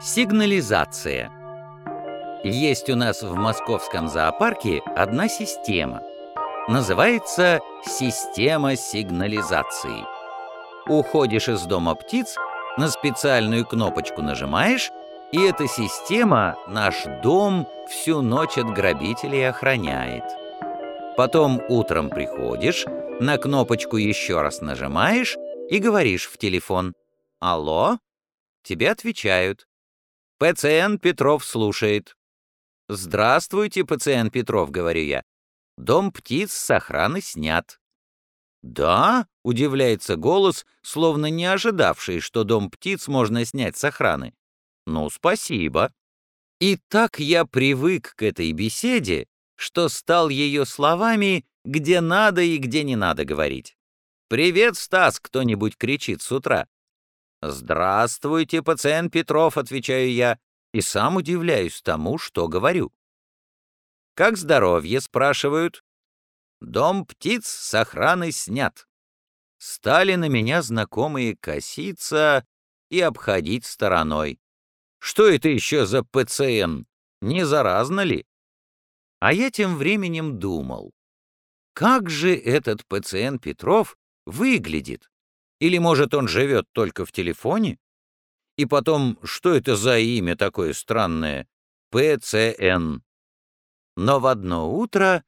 Сигнализация. Есть у нас в московском зоопарке одна система. Называется система сигнализации. Уходишь из дома птиц, на специальную кнопочку нажимаешь, и эта система наш дом всю ночь от грабителей охраняет. Потом утром приходишь, на кнопочку еще раз нажимаешь и говоришь в телефон «Алло?» Тебе отвечают ПЦН Петров слушает. «Здравствуйте, ПЦН Петров», — говорю я. «Дом птиц с охраны снят». «Да?» — удивляется голос, словно не ожидавший, что дом птиц можно снять с охраны. «Ну, спасибо». И так я привык к этой беседе, что стал ее словами, где надо и где не надо говорить. «Привет, Стас!» — кто-нибудь кричит с утра. «Здравствуйте, пациент Петров», — отвечаю я, и сам удивляюсь тому, что говорю. «Как здоровье?» — спрашивают. «Дом птиц с охраной снят». Стали на меня знакомые коситься и обходить стороной. Что это еще за ПЦН? Не заразно ли? А я тем временем думал, как же этот ПЦН Петров выглядит? Или, может, он живет только в телефоне? И потом, что это за имя такое странное? ПЦН. Но в одно утро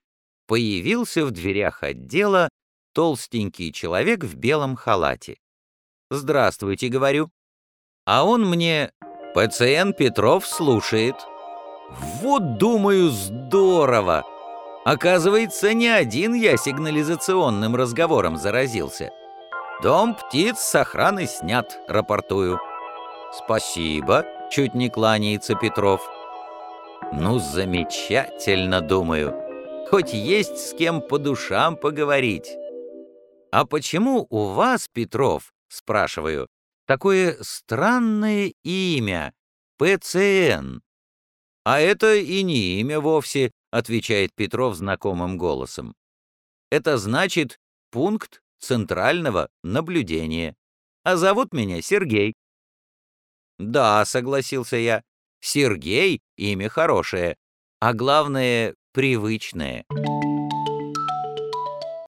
появился в дверях отдела толстенький человек в белом халате. «Здравствуйте», — говорю. А он мне «ПЦН Петров слушает». Вот, думаю, здорово! Оказывается, не один я сигнализационным разговором заразился. «Дом птиц с охраны снят», — рапортую. «Спасибо», — чуть не кланяется Петров. «Ну, замечательно, думаю. Хоть есть с кем по душам поговорить». «А почему у вас, Петров, — спрашиваю, — такое странное имя — ПЦН?» «А это и не имя вовсе», — отвечает Петров знакомым голосом. «Это значит пункт центрального наблюдения. А зовут меня Сергей». «Да», — согласился я, — «Сергей — имя хорошее, а главное — привычное».